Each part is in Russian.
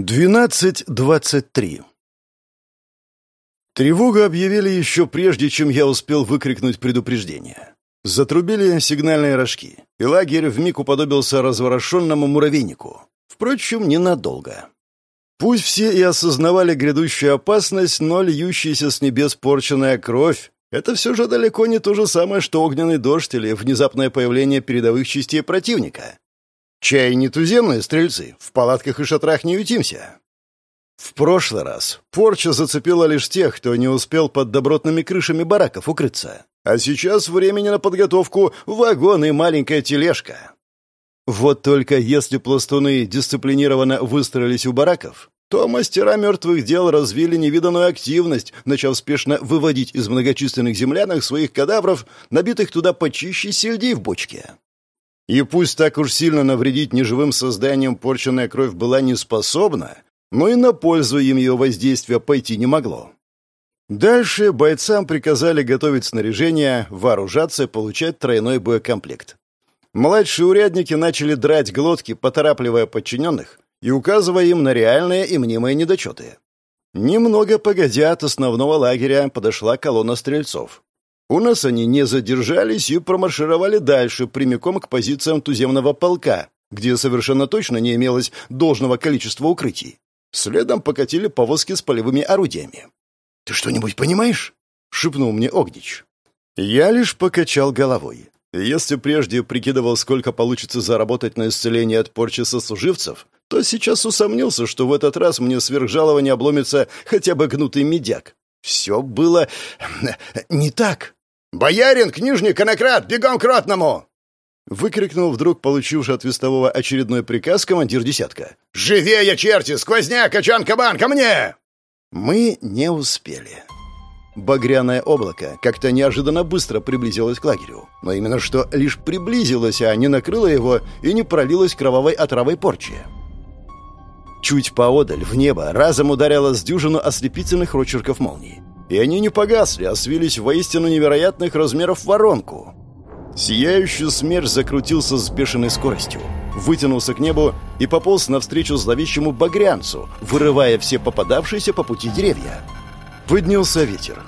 12.23 Тревогу объявили еще прежде, чем я успел выкрикнуть предупреждение. Затрубили сигнальные рожки, и лагерь вмиг уподобился разворошенному муравейнику. Впрочем, ненадолго. Пусть все и осознавали грядущую опасность, но льющаяся с небес порченная кровь — это все же далеко не то же самое, что огненный дождь или внезапное появление передовых частей противника. Чай не туземные стрельцы, в палатках и шатрах не ютимся. В прошлый раз порча зацепила лишь тех, кто не успел под добротными крышами бараков укрыться. А сейчас времени на подготовку вагон и маленькая тележка. Вот только если пластуны дисциплинированно выстроились у бараков, то мастера мертвых дел развили невиданную активность, начав спешно выводить из многочисленных землянок своих кадавров, набитых туда почище сельдей в бочке. И пусть так уж сильно навредить неживым созданиям порченная кровь была не способна, но и на пользу им ее воздействия пойти не могло. Дальше бойцам приказали готовить снаряжение, вооружаться и получать тройной боекомплект. Младшие урядники начали драть глотки, поторапливая подчиненных и указывая им на реальные и мнимые недочеты. Немного погодя от основного лагеря подошла колонна стрельцов. У нас они не задержались и промаршировали дальше, прямиком к позициям туземного полка, где совершенно точно не имелось должного количества укрытий. Следом покатили повозки с полевыми орудиями. «Ты что-нибудь понимаешь?» — шепнул мне Огнич. Я лишь покачал головой. Если прежде прикидывал, сколько получится заработать на исцеление от порчи сослуживцев, то сейчас усомнился, что в этот раз мне сверхжалование обломится хотя бы гнутый медяк. Все было не так. «Боярин, книжник, конократ, бегом к ротному!» Выкрикнул вдруг получивший от вестового очередной приказ командир десятка. «Живее, черти! Сквозняк, качан-кабан, ко мне!» Мы не успели. Багряное облако как-то неожиданно быстро приблизилось к лагерю. Но именно что лишь приблизилось, а не накрыло его и не пролилось кровавой отравой порчи. Чуть поодаль, в небо, разом ударило с дюжину ослепительных рочерков молний и они не погасли, а свились в воистину невероятных размеров воронку. Сияющий смерч закрутился с бешеной скоростью, вытянулся к небу и пополз навстречу зловещему багрянцу, вырывая все попадавшиеся по пути деревья. Поднялся ветер.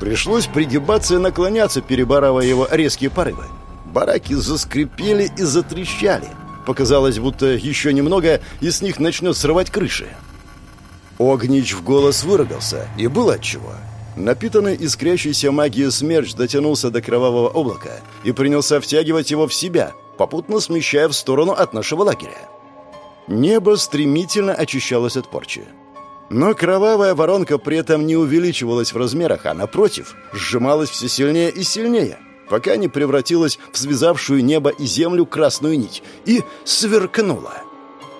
Пришлось пригибаться и наклоняться, перебарывая его резкие порывы. Бараки заскрипели и затрещали. Показалось, будто еще немного, и с них начнет срывать крыши. Огнич в голос выругался, и было отчего. Напитанный искрящейся магией смерч дотянулся до кровавого облака и принялся втягивать его в себя, попутно смещая в сторону от нашего лагеря. Небо стремительно очищалось от порчи. Но кровавая воронка при этом не увеличивалась в размерах, а, напротив, сжималась все сильнее и сильнее, пока не превратилась в связавшую небо и землю красную нить и сверкнула.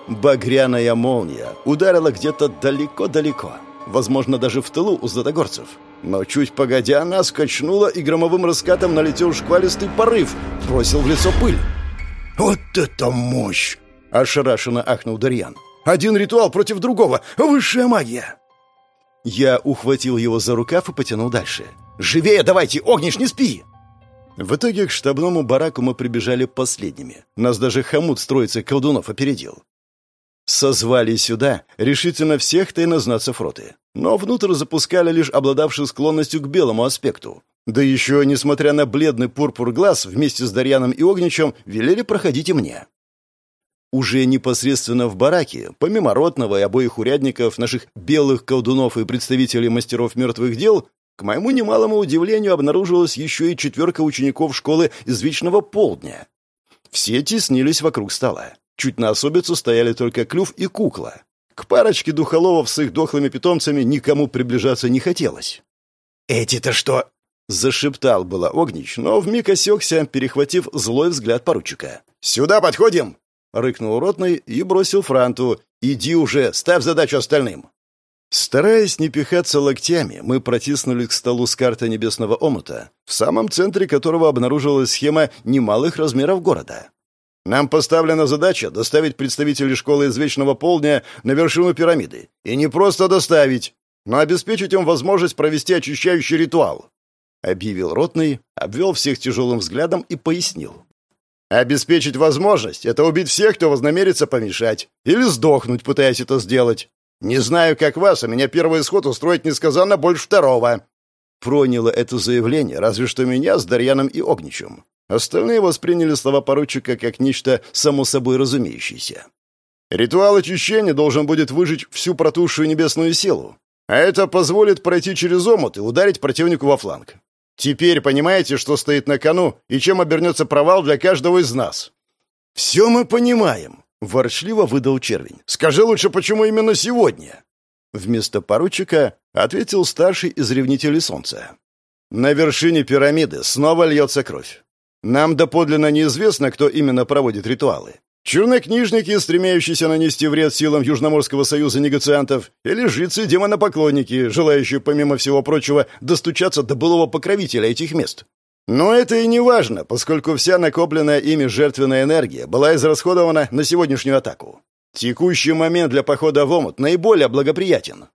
Багряная молния ударила где-то далеко-далеко, возможно, даже в тылу у златогорцев — но чуть погодя, нас качнуло, и громовым раскатом налетел шквалистый порыв, бросил в лицо пыль. «Вот это мощь!» — ошарашенно ахнул Дарьян. «Один ритуал против другого! Высшая магия!» Я ухватил его за рукав и потянул дальше. «Живее давайте! Огниш, не спи!» В итоге к штабному бараку мы прибежали последними. Нас даже хомут строится колдунов опередил. Созвали сюда решительно всех тайнознацев роты но внутрь запускали лишь обладавших склонностью к белому аспекту. Да еще, несмотря на бледный пурпур глаз, вместе с Дарьяном и Огничем велели проходить и мне. Уже непосредственно в бараке, помимо ротного и обоих урядников, наших белых колдунов и представителей мастеров мертвых дел, к моему немалому удивлению обнаружилась еще и четверка учеников школы из Вечного Полдня. Все теснились вокруг стола. Чуть на особицу стояли только Клюв и Кукла. К парочке духоловов с их дохлыми питомцами никому приближаться не хотелось. «Эти-то что?» — зашептал было Огнич, но вмиг осекся, перехватив злой взгляд поручика. «Сюда подходим!» — рыкнул Ротный и бросил Франту. «Иди уже, ставь задачу остальным!» Стараясь не пихаться локтями, мы протиснулись к столу с картой небесного омута, в самом центре которого обнаружилась схема немалых размеров города. Нам поставлена задача доставить представителей школы из Вечного Полдня на вершину пирамиды. И не просто доставить, но обеспечить им возможность провести очищающий ритуал», — объявил Ротный, обвел всех тяжелым взглядом и пояснил. «Обеспечить возможность — это убить всех, кто вознамерится помешать, или сдохнуть, пытаясь это сделать. Не знаю, как вас, а меня первый исход устроить несказанно больше второго». Проняло это заявление, разве что меня с Дарьяном и Огничем. Остальные восприняли слова поручика как нечто само собой разумеющееся. «Ритуал очищения должен будет выжечь всю протухшую небесную силу, а это позволит пройти через омут и ударить противнику во фланг. Теперь понимаете, что стоит на кону и чем обернется провал для каждого из нас?» «Все мы понимаем», — ворчливо выдал червень. «Скажи лучше, почему именно сегодня?» Вместо поручика ответил старший из ревнителей солнца. «На вершине пирамиды снова льется кровь. Нам доподлинно неизвестно, кто именно проводит ритуалы. Чернокнижники, стремящиеся нанести вред силам Южноморского союза негациантов, или жрецы-демонопоклонники, желающие, помимо всего прочего, достучаться до былого покровителя этих мест. Но это и не важно, поскольку вся накопленная ими жертвенная энергия была израсходована на сегодняшнюю атаку. Текущий момент для похода в омут наиболее благоприятен.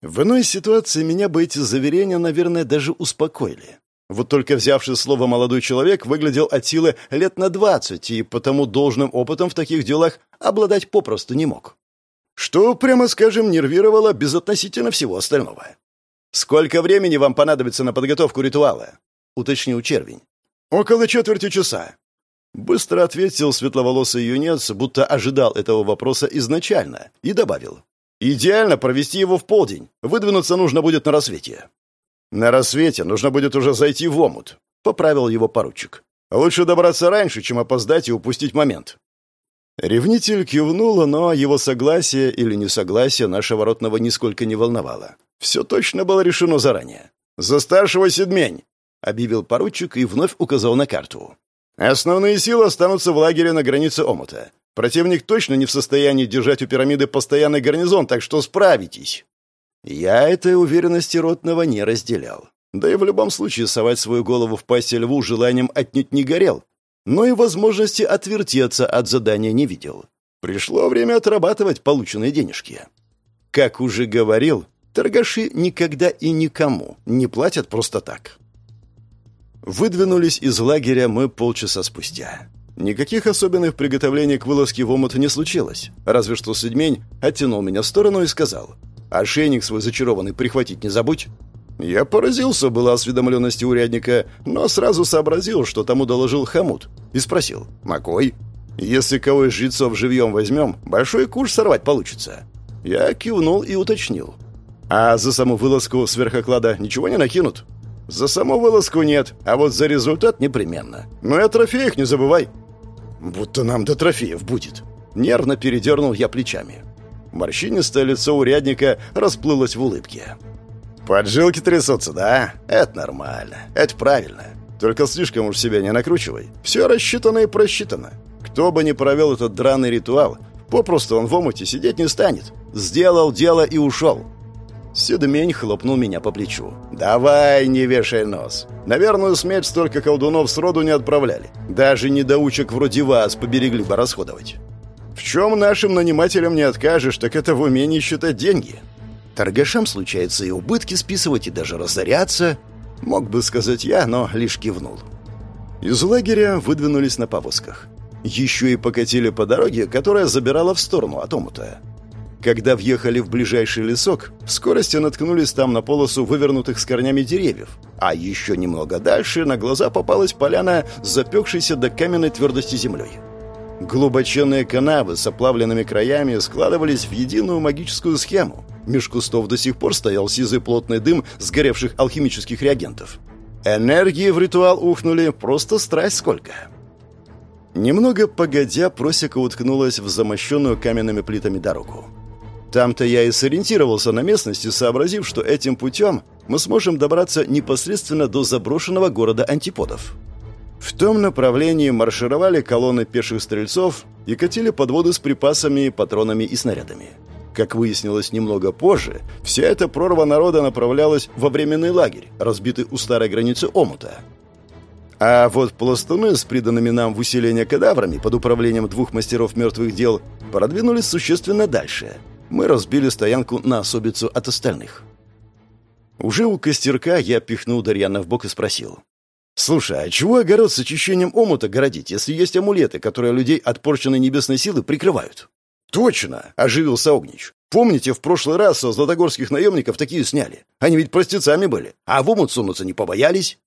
В иной ситуации меня бы эти заверения, наверное, даже успокоили. Вот только взявший слово молодой человек выглядел от силы лет на двадцать и потому должным опытом в таких делах обладать попросту не мог. Что, прямо скажем, нервировало безотносительно всего остального. «Сколько времени вам понадобится на подготовку ритуала?» — уточнил червень. «Около четверти часа». Быстро ответил светловолосый юнец, будто ожидал этого вопроса изначально, и добавил. «Идеально провести его в полдень. Выдвинуться нужно будет на рассвете». «На рассвете нужно будет уже зайти в омут», — поправил его поручик. «Лучше добраться раньше, чем опоздать и упустить момент». Ревнитель кивнул, но его согласие или несогласие нашего ротного нисколько не волновало. Все точно было решено заранее. «За старшего седмень!» — объявил поручик и вновь указал на карту. «Основные силы останутся в лагере на границе омута. Противник точно не в состоянии держать у пирамиды постоянный гарнизон, так что справитесь». Я этой уверенности Ротного не разделял. Да и в любом случае совать свою голову в пасть льву желанием отнюдь не горел. Но и возможности отвертеться от задания не видел. Пришло время отрабатывать полученные денежки. Как уже говорил, торгаши никогда и никому не платят просто так. Выдвинулись из лагеря мы полчаса спустя. Никаких особенных приготовлений к вылазке в омут не случилось, разве что Седьмень оттянул меня в сторону и сказал — Ошейник свой зачарованный прихватить не забудь». Я поразился было осведомленности урядника, но сразу сообразил, что тому доложил хомут, и спросил «Макой?» «Если кого из жрецов живьем возьмем, большой куш сорвать получится». Я кивнул и уточнил. «А за саму вылазку сверхоклада ничего не накинут?» «За саму вылазку нет, а вот за результат непременно. Ну и о трофеях не забывай». «Будто нам до трофеев будет». Нервно передернул я плечами. Морщинистое лицо урядника расплылось в улыбке. «Поджилки трясутся, да? Это нормально. Это правильно. Только слишком уж себя не накручивай. Все рассчитано и просчитано. Кто бы ни провел этот драный ритуал, попросту он в омуте сидеть не станет. Сделал дело и ушел». Седмень хлопнул меня по плечу. «Давай, не вешай нос. Наверное, смерть столько колдунов сроду не отправляли. Даже недоучек вроде вас поберегли бы расходовать. В чем нашим нанимателям не откажешь, так это в умении считать деньги. Торгашам случается и убытки списывать, и даже разоряться. Мог бы сказать я, но лишь кивнул. Из лагеря выдвинулись на повозках. Еще и покатили по дороге, которая забирала в сторону от омута. Когда въехали в ближайший лесок, в скорости наткнулись там на полосу вывернутых с корнями деревьев, а еще немного дальше на глаза попалась поляна, запекшейся до каменной твердости землей. Глубоченные канавы с оплавленными краями складывались в единую магическую схему. Меж кустов до сих пор стоял сизый плотный дым сгоревших алхимических реагентов. Энергии в ритуал ухнули просто страсть сколько. Немного погодя, просека уткнулась в замощенную каменными плитами дорогу. Там-то я и сориентировался на местности, сообразив, что этим путем мы сможем добраться непосредственно до заброшенного города антиподов. В том направлении маршировали колонны пеших стрельцов и катили подводы с припасами, патронами и снарядами. Как выяснилось немного позже, вся эта прорва народа направлялась во временный лагерь, разбитый у старой границы Омута. А вот пластуны с приданными нам в усиление кадаврами под управлением двух мастеров мертвых дел продвинулись существенно дальше. Мы разбили стоянку на особицу от остальных. Уже у костерка я пихнул Дарьяна в бок и спросил. «Слушай, а чего огород с очищением омута городить, если есть амулеты, которые людей от порченной небесной силы прикрывают?» «Точно!» — оживился Огнич. Помните, в прошлый раз со златогорских наемников такие сняли? Они ведь простецами были, а в омут сунуться не побоялись?»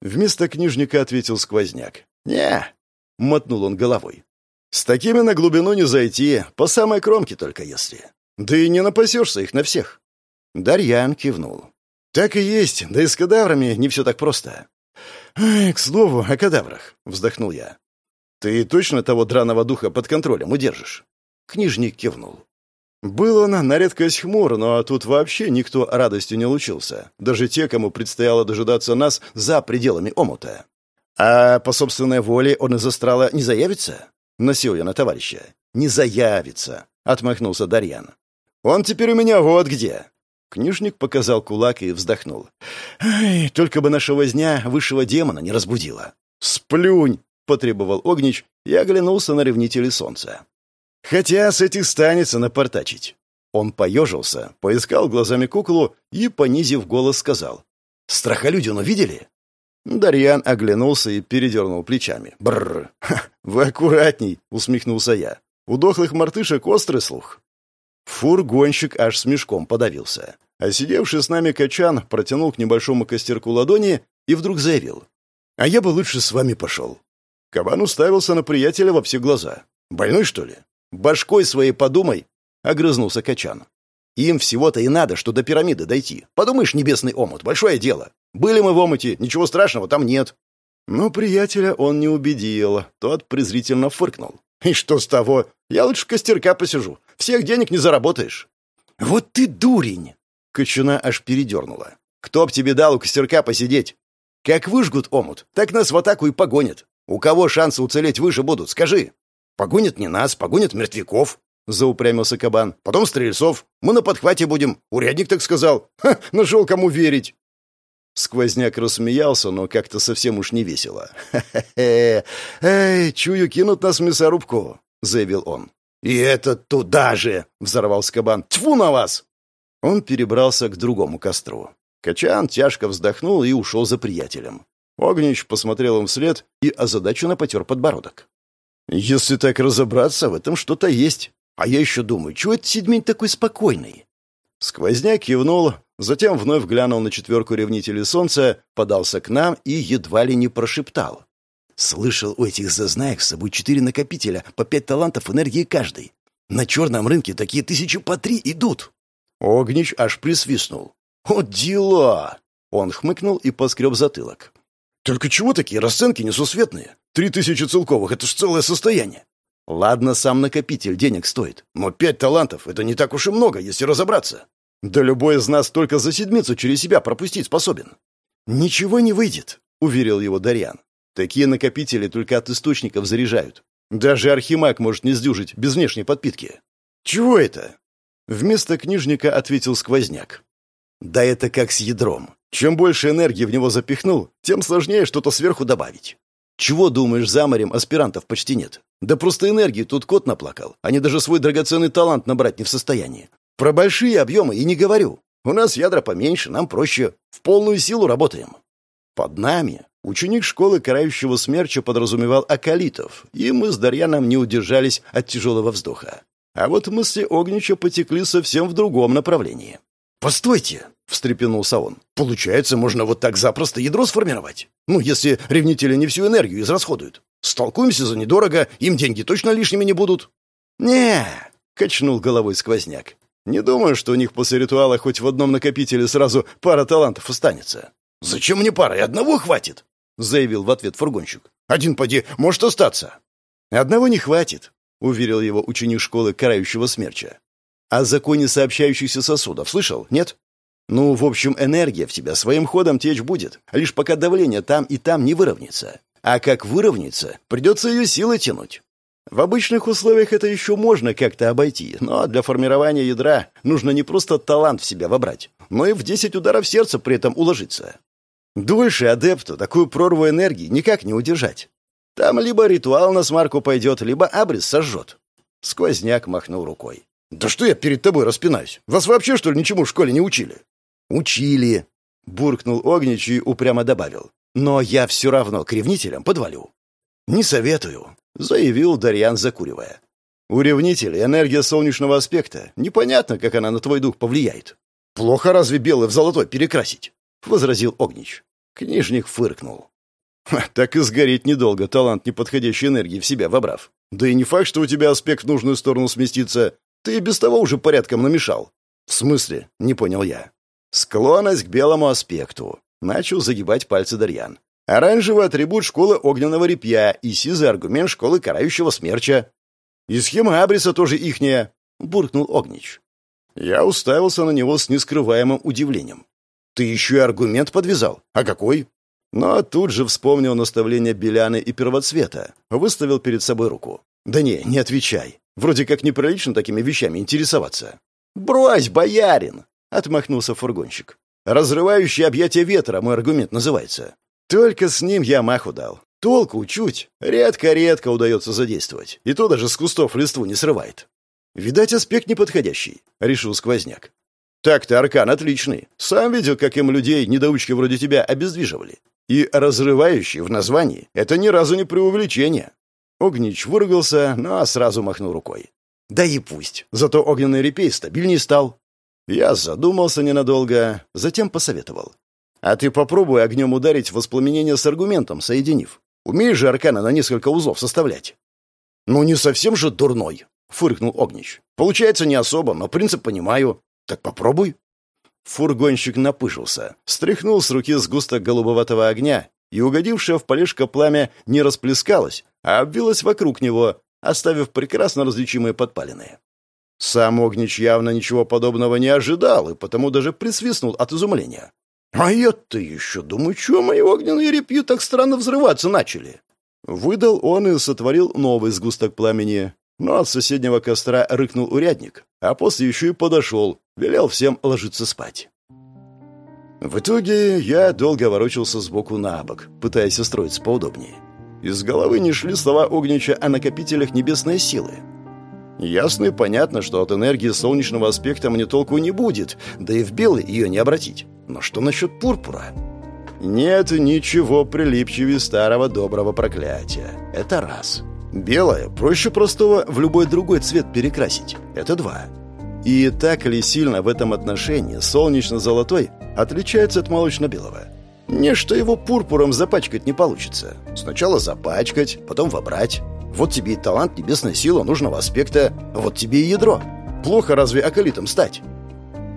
Вместо книжника ответил сквозняк. «Не», — мотнул он головой. «С такими на глубину не зайти, по самой кромке только если. Да и не напасешься их на всех». Дарьян кивнул. «Так и есть, да и с кадаврами не все так просто». «Ай, к слову, о кадаврах», — вздохнул я. «Ты точно того драного духа под контролем удержишь?» Книжник кивнул. Был он на редкость хмур, но тут вообще никто радостью не лучился. Даже те, кому предстояло дожидаться нас за пределами омута. А по собственной воле он из астрала не заявится? Носил я на товарища. «Не заявится», — отмахнулся Дарьян. «Он теперь у меня вот где». Книжник показал кулак и вздохнул. «Ай, только бы наша возня высшего демона не разбудила». «Сплюнь!» — потребовал Огнич и оглянулся на ревнителей солнца. «Хотя с этих станется напортачить». Он поежился, поискал глазами куклу и, понизив голос, сказал. «Страхолюдину видели?» Дарьян оглянулся и передернул плечами. «Бррр! Вы аккуратней!» — усмехнулся я. «У дохлых мартышек острый слух». Фургонщик аж с мешком подавился. А сидевший с нами качан протянул к небольшому костерку ладони и вдруг заявил. «А я бы лучше с вами пошел». Кабан уставился на приятеля во все глаза. «Больной, что ли?» «Башкой своей подумай!» — огрызнулся качан. «Им всего-то и надо, что до пирамиды дойти. Подумаешь, небесный омут, большое дело. Были мы в омуте, ничего страшного там нет». Но приятеля он не убедил. Тот презрительно фыркнул. «И что с того? Я лучше костерка посижу. Всех денег не заработаешь». «Вот ты дурень!» Кочуна аж передернула. «Кто б тебе дал у костерка посидеть? Как выжгут омут, так нас в атаку и погонят. У кого шансы уцелеть выше будут, скажи?» «Погонят не нас, погонят мертвяков», — заупрямился кабан. «Потом стрельцов. Мы на подхвате будем. Урядник так сказал. Ха, нашел кому верить». Сквозняк рассмеялся, но как-то совсем уж не весело. «Хе-хе-хе! Эй, чую, кинут нас в мясорубку!» — заявил он. «И это туда же!» — взорвался кабан. «Тьфу на вас!» Он перебрался к другому костру. Качан тяжко вздохнул и ушел за приятелем. Огнич посмотрел им вслед и озадаченно потер подбородок. «Если так разобраться, в этом что-то есть. А я еще думаю, чего этот седьмень такой спокойный?» Сквозняк кивнул, затем вновь глянул на четверку ревнителей солнца, подался к нам и едва ли не прошептал. Слышал, у этих зазнаек с собой четыре накопителя, по пять талантов энергии каждый. На черном рынке такие тысячи по три идут. Огнич аж присвистнул. «О, дела!» Он хмыкнул и поскреб затылок. «Только чего такие расценки несусветные? Три тысячи целковых — это ж целое состояние. Ладно, сам накопитель денег стоит, но пять талантов — это не так уж и много, если разобраться. Да любой из нас только за седмицу через себя пропустить способен. Ничего не выйдет, — уверил его Дарьян. Такие накопители только от источников заряжают. Даже архимаг может не сдюжить без внешней подпитки. Чего это? Вместо книжника ответил сквозняк. Да это как с ядром. Чем больше энергии в него запихнул, тем сложнее что-то сверху добавить. Чего, думаешь, за морем аспирантов почти нет? Да просто энергии тут кот наплакал. Они даже свой драгоценный талант набрать не в состоянии. Про большие объемы и не говорю. У нас ядра поменьше, нам проще. В полную силу работаем. Под нами ученик школы карающего смерча подразумевал акалитов, и мы с Дарьяном не удержались от тяжелого вздоха. А вот мысли Огнича потекли совсем в другом направлении. «Постойте!» — встрепенулся он. «Получается, можно вот так запросто ядро сформировать? Ну, если ревнители не всю энергию израсходуют. Столкуемся за недорого, им деньги точно лишними не будут». «Не!» — качнул головой сквозняк. «Не думаю, что у них после ритуала хоть в одном накопителе сразу пара талантов останется». «Зачем мне пара? И одного хватит!» — заявил в ответ фургонщик. «Один поди может остаться». «Одного не хватит», — уверил его ученик школы карающего смерча. О законе сообщающихся сосудов слышал, нет? Ну, в общем, энергия в тебя своим ходом течь будет, лишь пока давление там и там не выровняется. А как выровняется, придется ее силой тянуть. В обычных условиях это еще можно как-то обойти, но для формирования ядра нужно не просто талант в себя вобрать, но и в 10 ударов сердца при этом уложиться. Дольше адепту такую прорву энергии никак не удержать. Там либо ритуал на смарку пойдет, либо абрис сожжет. Сквозняк махнул рукой. «Да что я перед тобой распинаюсь? Вас вообще, что ли, ничему в школе не учили?» «Учили», — буркнул Огнич и упрямо добавил. «Но я все равно к ревнителям подвалю». «Не советую», — заявил Дарьян, закуривая. У ревнителей энергия солнечного аспекта. Непонятно, как она на твой дух повлияет. Плохо разве белый в золотой перекрасить? — возразил Огнич. Книжник фыркнул. «Так и сгореть недолго, талант неподходящей энергии в себя вобрав. Да и не факт, что у тебя аспект в нужную сторону сместится. Ты и без того уже порядком намешал». «В смысле?» — не понял я. «Склонность к белому аспекту». Начал загибать пальцы Дарьян. «Оранжевый атрибут школы огненного репья и сизый аргумент школы карающего смерча». «И схема Абриса тоже ихняя», — буркнул Огнич. Я уставился на него с нескрываемым удивлением. «Ты еще и аргумент подвязал? А какой?» Но тут же вспомнил наставление Беляны и Первоцвета, выставил перед собой руку. «Да не, не отвечай. Вроде как неприлично такими вещами интересоваться». «Брось, боярин!» — отмахнулся фургонщик. «Разрывающий объятия ветра мой аргумент называется. Только с ним я маху дал. Толку чуть. Редко-редко удается задействовать. И то даже с кустов листву не срывает. Видать, аспект неподходящий», — решил сквозняк. «Так-то аркан отличный. Сам видел, как им людей, недоучки вроде тебя, обездвиживали. И разрывающий в названии — это ни разу не преувеличение». Огнич выругался, но сразу махнул рукой. «Да и пусть. Зато огненный репей стабильней стал». Я задумался ненадолго, затем посоветовал. «А ты попробуй огнем ударить воспламенение с аргументом, соединив. Умеешь же аркана на несколько узлов составлять?» «Ну, не совсем же дурной», — фыркнул Огнич. «Получается не особо, но принцип понимаю. Так попробуй». Фургонщик напыжился, стряхнул с руки сгусток голубоватого огня, и угодившее в полежка пламя не расплескалось, а обвилось вокруг него, оставив прекрасно различимые подпалины. Сам Огнич явно ничего подобного не ожидал, и потому даже присвистнул от изумления. «А я-то еще думаю, чего мои огненные репьи так странно взрываться начали?» Выдал он и сотворил новый сгусток пламени, но от соседнего костра рыкнул урядник, а после еще и подошел, велел всем ложиться спать. В итоге я долго ворочался сбоку на бок, пытаясь устроиться поудобнее. Из головы не шли слова Огнича о накопителях небесной силы. Ясно и понятно, что от энергии солнечного аспекта мне толку не будет, да и в белый ее не обратить. Но что насчет пурпура? Нет ничего прилипчивее старого доброго проклятия. Это раз. Белое проще простого в любой другой цвет перекрасить. Это два. И так ли сильно в этом отношении солнечно-золотой отличается от молочно-белого? Не что его пурпуром запачкать не получится. Сначала запачкать, потом вобрать. Вот тебе и талант небесной силы нужного аспекта, вот тебе и ядро. Плохо разве акалитом стать?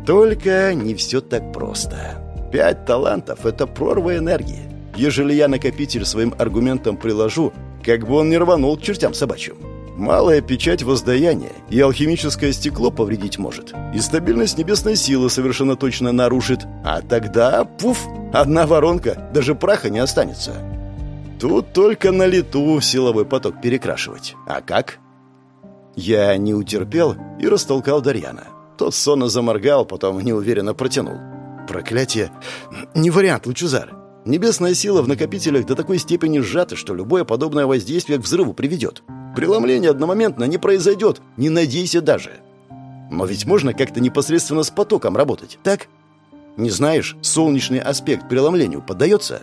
Только не все так просто. Пять талантов — это прорва энергии. Ежели я накопитель своим аргументом приложу, как бы он не рванул к чертям собачьим. Малая печать воздаяния и алхимическое стекло повредить может. И стабильность небесной силы совершенно точно нарушит. А тогда, пуф, одна воронка, даже праха не останется. Тут только на лету силовой поток перекрашивать. А как? Я не утерпел и растолкал Дарьяна. Тот сонно заморгал, потом неуверенно протянул. «Проклятие! Не вариант, Лучезар. Небесная сила в накопителях до такой степени сжата, что любое подобное воздействие к взрыву приведет. Преломление одномоментно не произойдет, не надейся даже. Но ведь можно как-то непосредственно с потоком работать, так? Не знаешь, солнечный аспект преломлению поддается?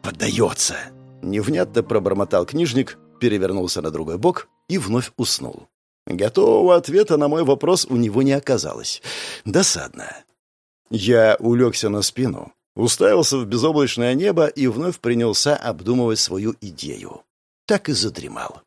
Поддается. Невнятно пробормотал книжник, перевернулся на другой бок и вновь уснул. Готового ответа на мой вопрос у него не оказалось. Досадно. Я улегся на спину, уставился в безоблачное небо и вновь принялся обдумывать свою идею. Так и задремал.